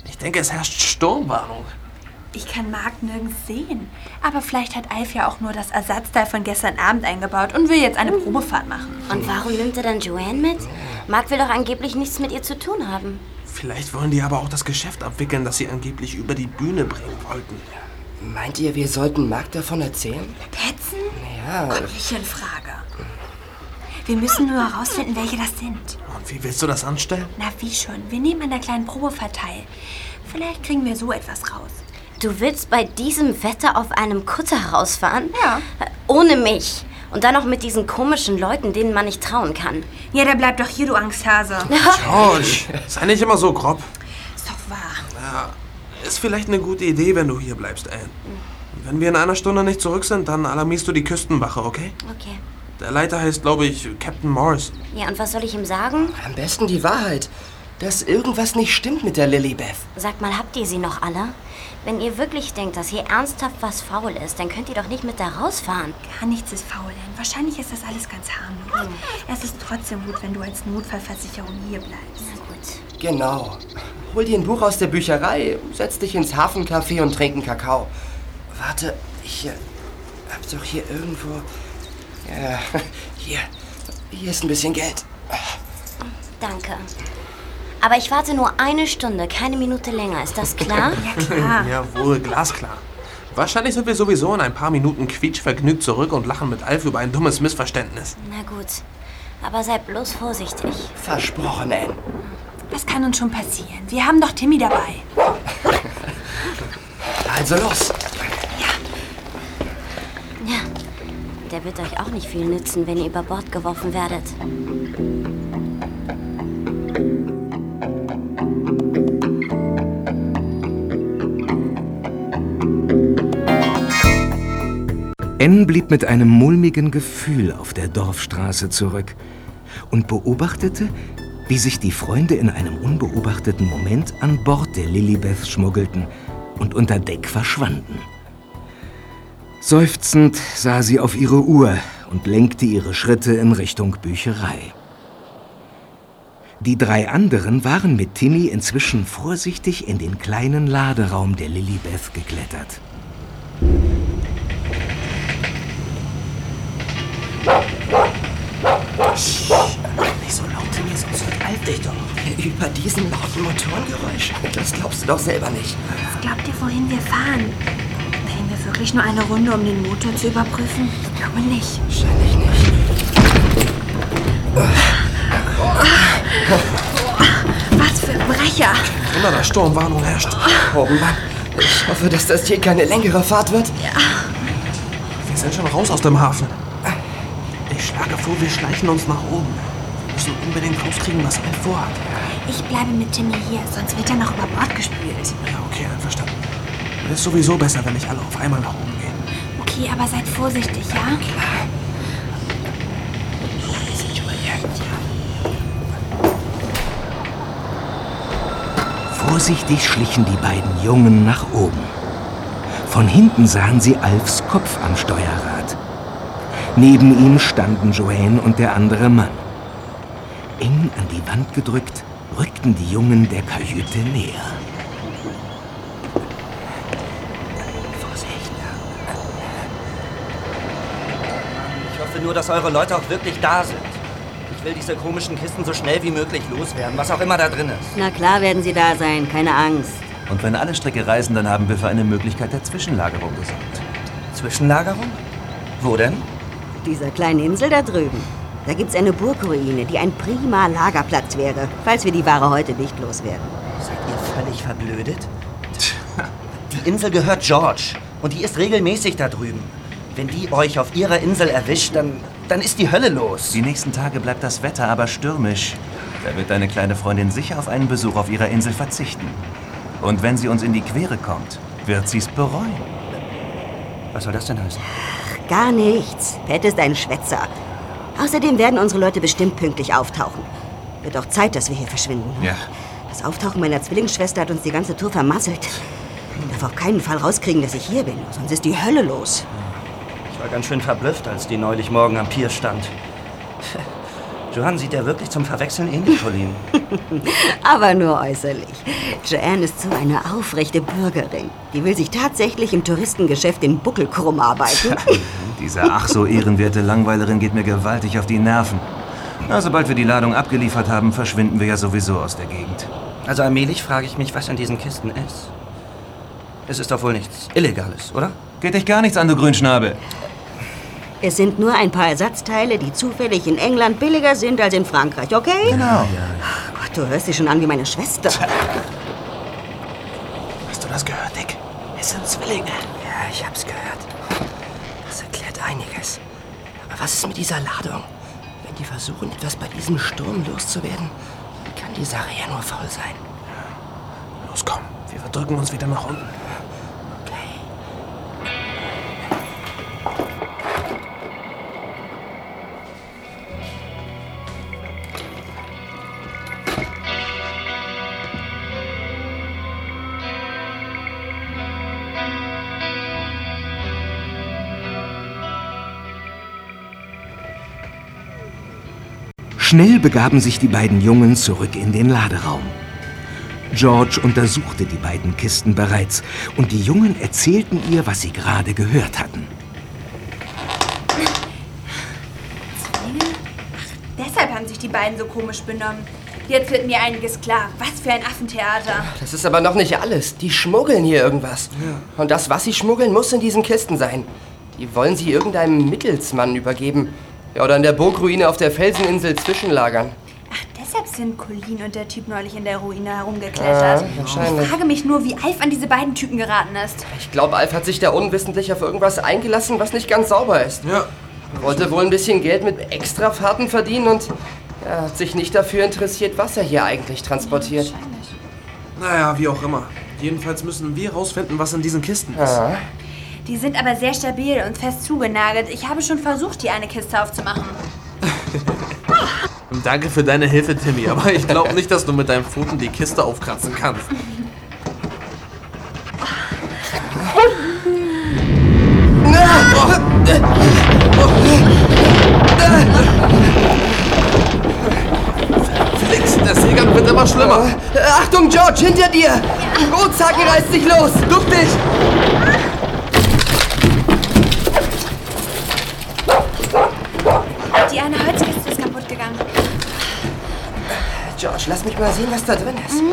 Ich denke, es herrscht Sturmwarnung. Ich kann Mark nirgends sehen. Aber vielleicht hat Alf ja auch nur das Ersatzteil von gestern Abend eingebaut und will jetzt eine Probefahrt machen. Und warum nimmt er dann Joanne mit? Mark will doch angeblich nichts mit ihr zu tun haben. Vielleicht wollen die aber auch das Geschäft abwickeln, das sie angeblich über die Bühne bringen wollten. Meint ihr, wir sollten Mark davon erzählen? Petzen? Ja. Kommt nicht in Frage. Wir müssen nur herausfinden, welche das sind. Und wie willst du das anstellen? Na, wie schon. Wir nehmen an der kleinen Probefahrt teil. Vielleicht kriegen wir so etwas raus. Du willst bei diesem Wetter auf einem Kutter rausfahren? Ja. Ohne mich. Und dann noch mit diesen komischen Leuten, denen man nicht trauen kann. Ja, der bleibt doch hier, du Angsthase. George, sei nicht immer so grob. Ist doch wahr. Ja, ist vielleicht eine gute Idee, wenn du hier bleibst, Anne. Und wenn wir in einer Stunde nicht zurück sind, dann alarmierst du die Küstenwache, okay? Okay. Der Leiter heißt, glaube ich, Captain Morris. Ja, und was soll ich ihm sagen? Am besten die Wahrheit. Dass irgendwas nicht stimmt mit der Lilibeth. Sagt mal, habt ihr sie noch alle? Wenn ihr wirklich denkt, dass hier ernsthaft was faul ist, dann könnt ihr doch nicht mit da rausfahren. Gar nichts ist faul, Anne. Wahrscheinlich ist das alles ganz harmlos. Es ist trotzdem gut, wenn du als Notfallversicherung hier bleibst. Na gut. Genau. Hol dir ein Buch aus der Bücherei, setz dich ins Hafencafé und trink einen Kakao. Warte, ich äh, hab doch hier irgendwo. Ja, hier. Hier ist ein bisschen Geld. Danke. Aber ich warte nur eine Stunde, keine Minute länger. Ist das klar? Ja, klar. Jawohl, glasklar. Wahrscheinlich sind wir sowieso in ein paar Minuten quietschvergnügt zurück und lachen mit Alf über ein dummes Missverständnis. Na gut. Aber seid bloß vorsichtig. Versprochen, Anne. Was kann uns schon passieren? Wir haben doch Timmy dabei. Also los. Ja. Der wird euch auch nicht viel nützen, wenn ihr über Bord geworfen werdet. Anne blieb mit einem mulmigen Gefühl auf der Dorfstraße zurück und beobachtete, wie sich die Freunde in einem unbeobachteten Moment an Bord der Lilibeth schmuggelten und unter Deck verschwanden. Seufzend sah sie auf ihre Uhr und lenkte ihre Schritte in Richtung Bücherei. Die drei anderen waren mit Timmy inzwischen vorsichtig in den kleinen Laderaum der Lilibeth geklettert. Nicht so laut, Timmy, dich doch. Über diesen lauten Motorengeräusch? Das glaubst du doch selber nicht. Was glaubt ihr, wohin wir fahren? Drehen wir wirklich nur eine Runde, um den Motor zu überprüfen? Ich glaube nicht. Wahrscheinlich nicht. Was für Brecher. Immer der Sturmwarnung herrscht. Oh Mann, ich hoffe, dass das hier keine längere Fahrt wird. Wir sind schon raus aus dem Hafen. Ich schlage vor, wir schleichen uns nach oben. Müssen unbedingt rauskriegen, was Alf vorhat. Ich bleibe mit Timmy hier, sonst wird er noch über Bord gespült. Ja, okay, einverstanden. Es ist sowieso besser, wenn nicht alle auf einmal nach oben gehen. Okay, aber seid vorsichtig, ja? Vorsichtig schlichen die beiden Jungen nach oben. Von hinten sahen sie Alfs Kopf am Steuerrad. Neben ihm standen Joanne und der andere Mann. Eng an die Wand gedrückt, rückten die Jungen der Kajüte näher. Ich hoffe nur, dass eure Leute auch wirklich da sind. Ich will diese komischen Kisten so schnell wie möglich loswerden, was auch immer da drin ist. Na klar werden sie da sein, keine Angst. Und wenn alle Stricke reisen, dann haben wir für eine Möglichkeit der Zwischenlagerung gesorgt. Zwischenlagerung? Wo denn? Dieser kleinen Insel da drüben. Da gibt's eine Burgruine, die ein prima Lagerplatz wäre, falls wir die Ware heute nicht loswerden. Seid ihr völlig verblödet? Die Insel gehört George und die ist regelmäßig da drüben. Wenn die euch auf ihrer Insel erwischt, dann, dann ist die Hölle los. Die nächsten Tage bleibt das Wetter aber stürmisch. Da wird deine kleine Freundin sicher auf einen Besuch auf ihrer Insel verzichten. Und wenn sie uns in die Quere kommt, wird sie's bereuen. Was soll das denn heißen? Gar nichts. Pat ist ein Schwätzer. Außerdem werden unsere Leute bestimmt pünktlich auftauchen. Wird auch Zeit, dass wir hier verschwinden. Ja. Das Auftauchen meiner Zwillingsschwester hat uns die ganze Tour vermasselt. Ich darf auf keinen Fall rauskriegen, dass ich hier bin, sonst ist die Hölle los. Ich war ganz schön verblüfft, als die neulich morgen am Pier stand. Johann sieht ja wirklich zum Verwechseln ähnlich, Pauline. Aber nur äußerlich. Joanne ist so eine aufrechte Bürgerin. Die will sich tatsächlich im Touristengeschäft den Buckel krumm arbeiten. Diese ach so ehrenwerte Langweilerin geht mir gewaltig auf die Nerven. Na, sobald wir die Ladung abgeliefert haben, verschwinden wir ja sowieso aus der Gegend. Also allmählich frage ich mich, was in diesen Kisten ist. Es ist doch wohl nichts Illegales, oder? Geht dich gar nichts an, du Grünschnabel. Es sind nur ein paar Ersatzteile, die zufällig in England billiger sind als in Frankreich, okay? Genau. Gott, du hörst dich schon an wie meine Schwester. Hast du das gehört, Dick? Es sind Zwillinge. Ja, ich hab's gehört. Aber was ist mit dieser Ladung? Wenn die versuchen, etwas bei diesem Sturm loszuwerden, kann die Sache ja nur faul sein. Los, komm. Wir verdrücken uns wieder nach unten. Schnell begaben sich die beiden Jungen zurück in den Laderaum. George untersuchte die beiden Kisten bereits und die Jungen erzählten ihr, was sie gerade gehört hatten. Deshalb haben sich die beiden so komisch benommen. Jetzt wird mir einiges klar. Was für ein Affentheater. Das ist aber noch nicht alles. Die schmuggeln hier irgendwas. Und das, was sie schmuggeln, muss in diesen Kisten sein. Die wollen sie irgendeinem Mittelsmann übergeben. Ja, oder in der Burgruine auf der Felseninsel zwischenlagern. Deshalb sind Colin und der Typ neulich in der Ruine herumgeklettert. Ja, wahrscheinlich. Ich frage mich nur, wie Alf an diese beiden Typen geraten ist. Ich glaube, Alf hat sich da unwissentlich auf irgendwas eingelassen, was nicht ganz sauber ist. Ja. Wollte wohl ein bisschen Geld mit Extrafahrten verdienen und ja, hat sich nicht dafür interessiert, was er hier eigentlich transportiert. Naja, wie auch immer. Jedenfalls müssen wir rausfinden, was in diesen Kisten ist. Ja. Die sind aber sehr stabil und fest zugenagelt. Ich habe schon versucht, die eine Kiste aufzumachen. Danke für deine Hilfe, Timmy, aber ich glaube nicht, dass du mit deinen Pfoten die Kiste aufkratzen kannst. Flix, der Seegang wird immer schlimmer. Achtung, George, hinter dir! Bootsacken reißt sich los! Duck dich! Die eine Holzkiste ist kaputt gegangen. George, lass mich mal sehen, was da drin ist. So,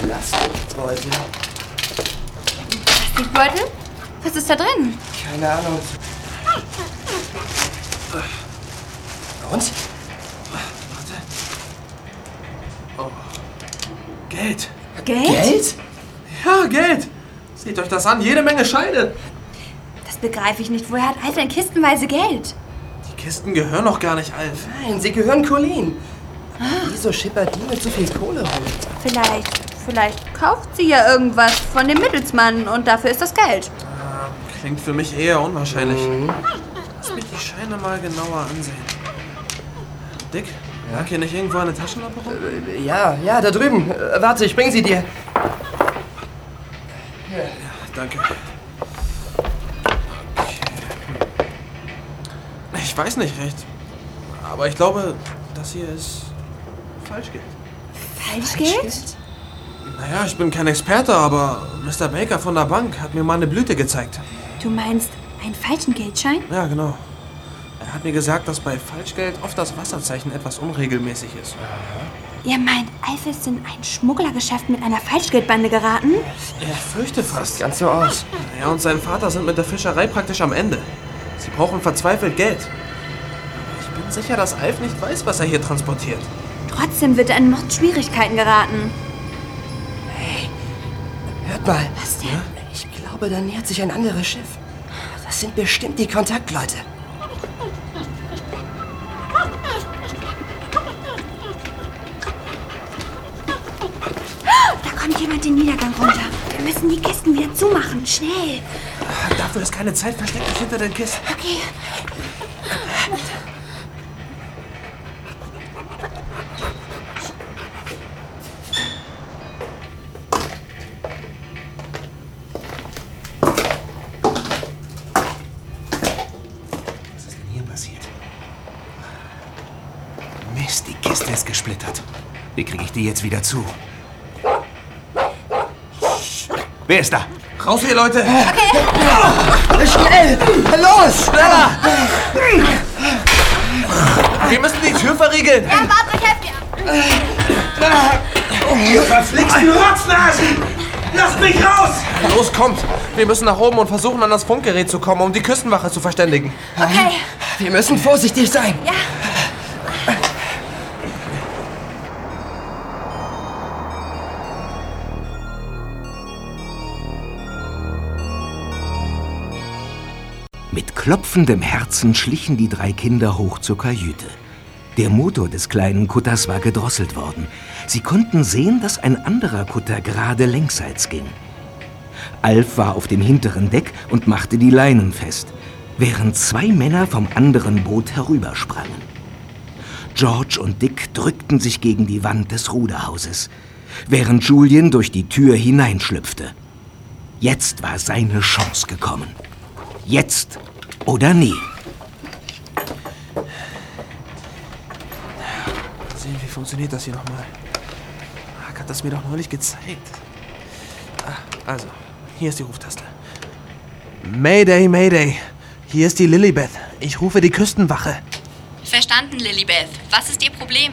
hier. Plastikbeutel. Geldbeutel? Was ist da drin? Keine Ahnung. Und? Geld. Geld? Geld? Ja, Geld. Seht euch das an, jede Menge Scheine. Das begreife ich nicht. Woher hat Alf denn kistenweise Geld? Die Kisten gehören noch gar nicht Alf. Nein, sie gehören Colleen. Wieso schippert die mit so viel Kohle rum? Vielleicht, vielleicht kauft sie ja irgendwas von dem Mittelsmann und dafür ist das Geld. Klingt für mich eher unwahrscheinlich. Lass mich die Scheine mal genauer ansehen. Dick, lag hier nicht irgendwo eine Taschenlampe rum? Ja, ja, da drüben. Äh, warte, ich bring sie dir. Danke. Ich weiß nicht recht. Aber ich glaube, das hier ist Falschgeld. Falschgeld? Naja, ich bin kein Experte, aber Mr. Baker von der Bank hat mir mal eine Blüte gezeigt. Du meinst einen falschen Geldschein? Ja, genau. Er hat mir gesagt, dass bei Falschgeld oft das Wasserzeichen etwas unregelmäßig ist. Ihr meint, Alf ist in ein Schmugglergeschäft mit einer Falschgeldbande geraten? Ich fürchte fast. Ganz so aus. Er und sein Vater sind mit der Fischerei praktisch am Ende. Sie brauchen verzweifelt Geld. Aber ich bin sicher, dass Alf nicht weiß, was er hier transportiert. Trotzdem wird er in Mordschwierigkeiten geraten. Hört mal. Was denn? Ich glaube, da nähert sich ein anderes Schiff. Das sind bestimmt die Kontaktleute. Da kommt jemand den Niedergang runter. Wir müssen die Kisten wieder zumachen. Schnell. Dafür ist keine Zeit. Versteck dich hinter den Kisten. Okay. Was ist denn hier passiert? Mist, die Kiste ist gesplittert. Jetzt wieder zu? Wer ist da? Raus hier, Leute! Schnell! Los! Schneller! Wir müssen die Tür verriegeln! Ja, warte, ich helfe dir. Ihr verflixten Rotznasen! Lasst mich raus! Los, kommt! Wir müssen nach oben und versuchen, an das Funkgerät zu kommen, um die Küstenwache zu verständigen. Okay. Wir müssen vorsichtig sein. Ja. Mit klopfendem Herzen schlichen die drei Kinder hoch zur Kajüte. Der Motor des kleinen Kutters war gedrosselt worden. Sie konnten sehen, dass ein anderer Kutter gerade längsseits ging. Alf war auf dem hinteren Deck und machte die Leinen fest, während zwei Männer vom anderen Boot herübersprangen. George und Dick drückten sich gegen die Wand des Ruderhauses, während Julian durch die Tür hineinschlüpfte. Jetzt war seine Chance gekommen. Jetzt oder nie. Sehen, wie funktioniert das hier nochmal? Mark hat das mir doch neulich gezeigt. Ah, also, hier ist die Ruftaste. Mayday, Mayday. Hier ist die Lilibeth. Ich rufe die Küstenwache. Verstanden, Lilibeth. Was ist Ihr Problem?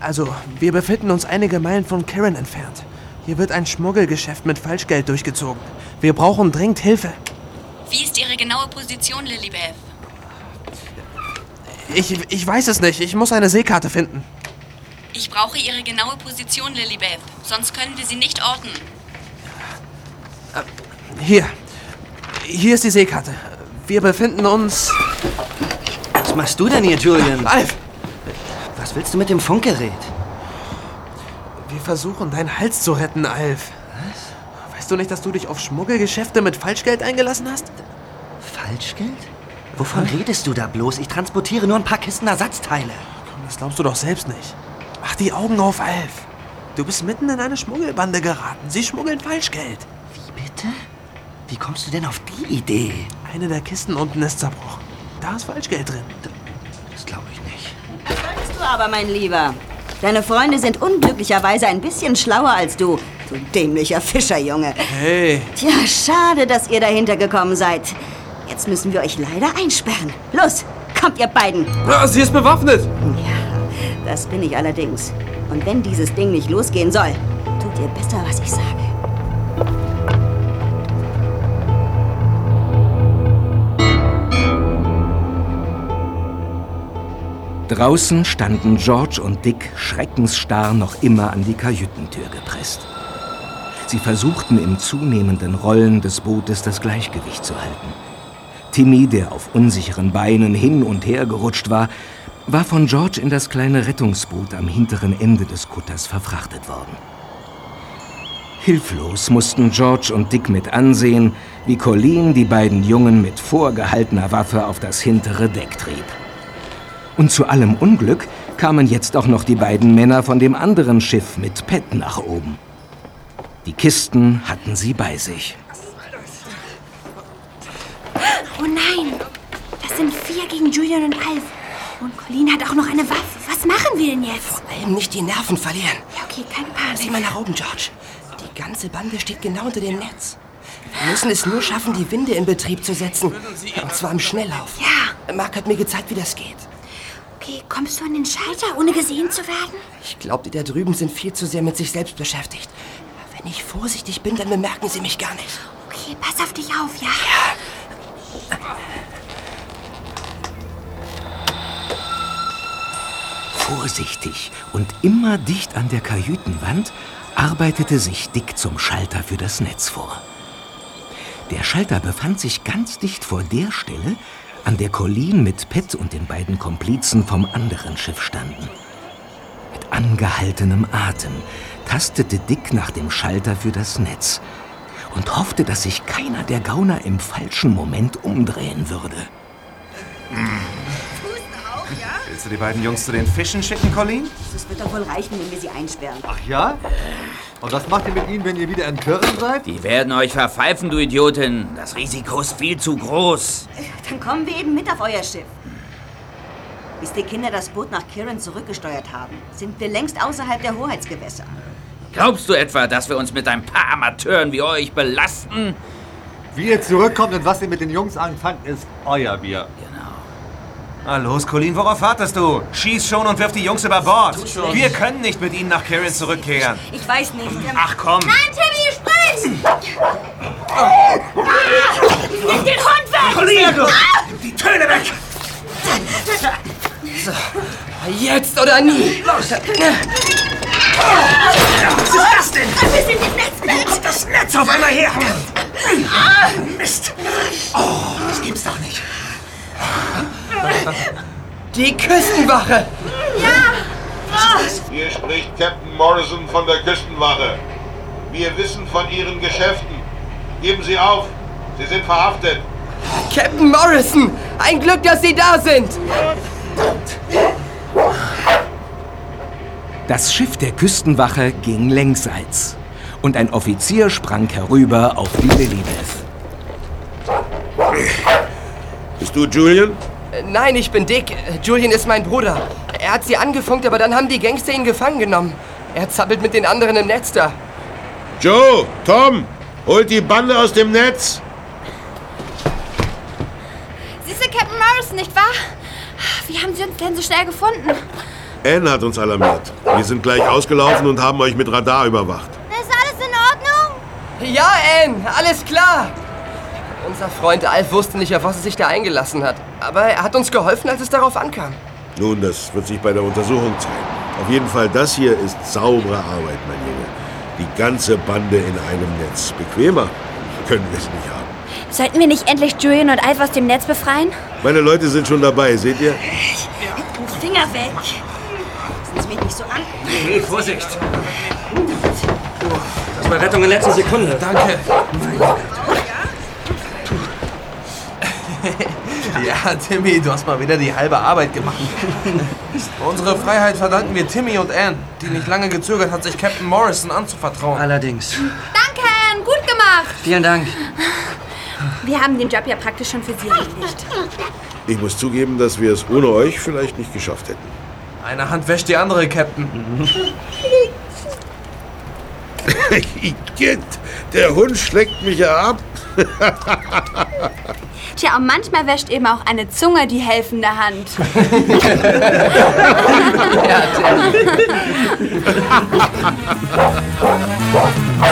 Also, wir befinden uns einige Meilen von Karen entfernt. Hier wird ein Schmuggelgeschäft mit Falschgeld durchgezogen. Wir brauchen dringend Hilfe. Wie ist Ihre genaue Position, Lilibeth? Ich, ich weiß es nicht. Ich muss eine Seekarte finden. Ich brauche Ihre genaue Position, Lilibeth. Sonst können wir Sie nicht orten. Hier. Hier ist die Seekarte. Wir befinden uns. Was machst du denn hier, Julian? Alf! Was willst du mit dem Funkgerät? Wir versuchen, deinen Hals zu retten, Alf. Weißt du nicht, dass du dich auf Schmuggelgeschäfte mit Falschgeld eingelassen hast? Falschgeld? Wovon redest du da bloß? Ich transportiere nur ein paar Kisten Ersatzteile. Komm, das glaubst du doch selbst nicht. Mach die Augen auf, Alf. Du bist mitten in eine Schmuggelbande geraten. Sie schmuggeln Falschgeld. Wie bitte? Wie kommst du denn auf die Idee? Eine der Kisten unten ist zerbrochen. Da ist Falschgeld drin. Das glaube ich nicht. Weißt du aber, mein Lieber, deine Freunde sind unglücklicherweise ein bisschen schlauer als du. Du dämlicher Fischerjunge. Hey. Tja, schade, dass ihr dahinter gekommen seid. Jetzt müssen wir euch leider einsperren. Los, kommt ihr beiden. Ja, sie ist bewaffnet. Ja, das bin ich allerdings. Und wenn dieses Ding nicht losgehen soll, tut ihr besser, was ich sage. Draußen standen George und Dick schreckensstarr noch immer an die Kajütentür gepresst. Sie versuchten im zunehmenden Rollen des Bootes das Gleichgewicht zu halten. Timmy, der auf unsicheren Beinen hin und her gerutscht war, war von George in das kleine Rettungsboot am hinteren Ende des Kutters verfrachtet worden. Hilflos mussten George und Dick mit ansehen, wie Colleen die beiden Jungen mit vorgehaltener Waffe auf das hintere Deck trieb. Und zu allem Unglück kamen jetzt auch noch die beiden Männer von dem anderen Schiff mit Pet nach oben. Die Kisten hatten sie bei sich. Oh nein, das sind vier gegen Julian und Alf. Und Colleen hat auch noch eine Waffe. Was machen wir denn jetzt? Vor allem nicht die Nerven verlieren. Ja, okay, keine Panik. Sieh mal nach oben, George. Die ganze Bande steht genau unter dem Netz. Wir müssen es nur schaffen, die Winde in Betrieb zu setzen. Und zwar im Schnelllauf. Ja. Mark hat mir gezeigt, wie das geht. Okay, kommst du an den Schalter, ohne gesehen zu werden? Ich glaube, die da drüben sind viel zu sehr mit sich selbst beschäftigt. Wenn ich vorsichtig bin, dann bemerken sie mich gar nicht. Okay, pass auf dich auf, ja? Ja. Vorsichtig und immer dicht an der Kajütenwand arbeitete sich Dick zum Schalter für das Netz vor. Der Schalter befand sich ganz dicht vor der Stelle, an der Colleen mit Pet und den beiden Komplizen vom anderen Schiff standen. Mit angehaltenem Atem tastete Dick nach dem Schalter für das Netz und hoffte, dass sich keiner der Gauner im falschen Moment umdrehen würde. Willst du die beiden Jungs zu den Fischen schicken, Colleen? Das wird doch wohl reichen, wenn wir sie einsperren. Ach ja? Und was macht ihr mit ihnen, wenn ihr wieder in Kirren seid? Die werden euch verpfeifen, du Idiotin. Das Risiko ist viel zu groß. Dann kommen wir eben mit auf euer Schiff. Bis die Kinder das Boot nach Kirin zurückgesteuert haben, sind wir längst außerhalb der Hoheitsgewässer. Glaubst du etwa, dass wir uns mit ein paar Amateuren wie euch belasten? Wie ihr zurückkommt und was ihr mit den Jungs anfangt, ist euer Bier. Na los, Colleen, worauf wartest du? Schieß schon und wirf die Jungs über Bord. schon. Wir können nicht mit ihnen nach Kirin zurückkehren. Ich weiß nicht. ähm, Ach komm. Nein, Timmy, spring! Nimm den Hund weg! Colleen, du! Ah! Die Töne weg! So, jetzt oder nie. Los! Was ist das denn? Wir sind im Netz! Das Netz auf einmal her! Mist! Oh, das gibt's doch nicht. Die Küstenwache! Hier spricht Captain Morrison von der Küstenwache. Wir wissen von Ihren Geschäften. Geben Sie auf. Sie sind verhaftet. Captain Morrison! Ein Glück, dass Sie da sind! Das Schiff der Küstenwache ging längsseits und ein Offizier sprang herüber auf die Lilibeth. Bist du Julian? Nein, ich bin Dick. Julian ist mein Bruder. Er hat sie angefunkt, aber dann haben die Gangster ihn gefangen genommen. Er zappelt mit den anderen im Netz da. Joe, Tom, holt die Bande aus dem Netz. Siehst du Captain Morrison, nicht wahr? Wie haben Sie uns denn so schnell gefunden? Anne hat uns alarmiert. Wir sind gleich ausgelaufen und haben euch mit Radar überwacht. Ist alles in Ordnung? Ja, Anne, alles klar. Unser Freund Alf wusste nicht, auf was er sich da eingelassen hat. Aber er hat uns geholfen, als es darauf ankam. Nun, das wird sich bei der Untersuchung zeigen. Auf jeden Fall, das hier ist saubere Arbeit, mein Junge. Die ganze Bande in einem Netz. Bequemer können wir es nicht haben. Sollten wir nicht endlich Julian und Alf aus dem Netz befreien? Meine Leute sind schon dabei, seht ihr? Finger weg! Mich nicht so an. Hey, Vorsicht! Das war Rettung in letzter Sekunde. Danke. Ja, Timmy, du hast mal wieder die halbe Arbeit gemacht. Unsere Freiheit verdanken wir Timmy und Anne, die nicht lange gezögert hat, sich Captain Morrison anzuvertrauen. Allerdings. Danke, Anne, gut gemacht. Vielen Dank. Wir haben den Job ja praktisch schon für Sie erledigt. Ich muss zugeben, dass wir es ohne euch vielleicht nicht geschafft hätten. Eine Hand wäscht die andere, Captain. Igitt, der Hund schleckt mich ja ab. Tja, und manchmal wäscht eben auch eine Zunge die helfende Hand.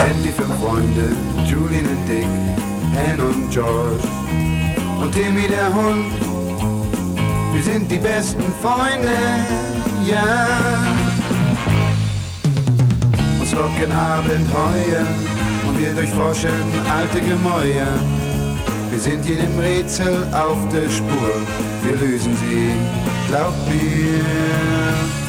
sind die fünf Freunde, Julian und Dick, Anne und George und Timmy der Hund. Wir sind die besten Freunde, ja. Uns locken Abenteuer und wir durchforschen alte Gemäuer. Wir sind jedem Rätsel auf der Spur, wir lösen sie, glaub mir.